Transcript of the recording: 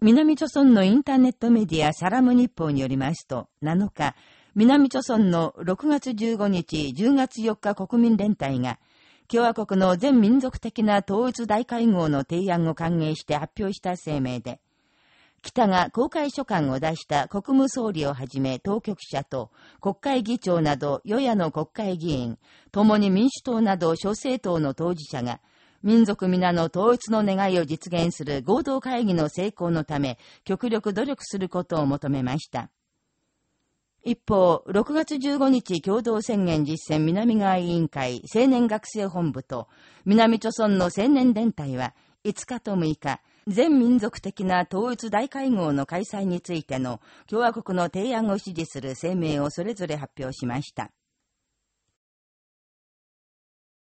南朝村のインターネットメディアサラム日報によりますと、7日、南朝村の6月15日、10月4日国民連隊が、共和国の全民族的な統一大会合の提案を歓迎して発表した声明で、北が公開書簡を出した国務総理をはじめ当局者と国会議長など与野の国会議員、共に民主党など諸政党の当事者が、民族皆の統一の願いを実現する合同会議の成功のため、極力努力することを求めました。一方、6月15日共同宣言実践南側委員会青年学生本部と南朝村の青年連隊は5日と6日、全民族的な統一大会合の開催についての共和国の提案を支持する声明をそれぞれ発表しました。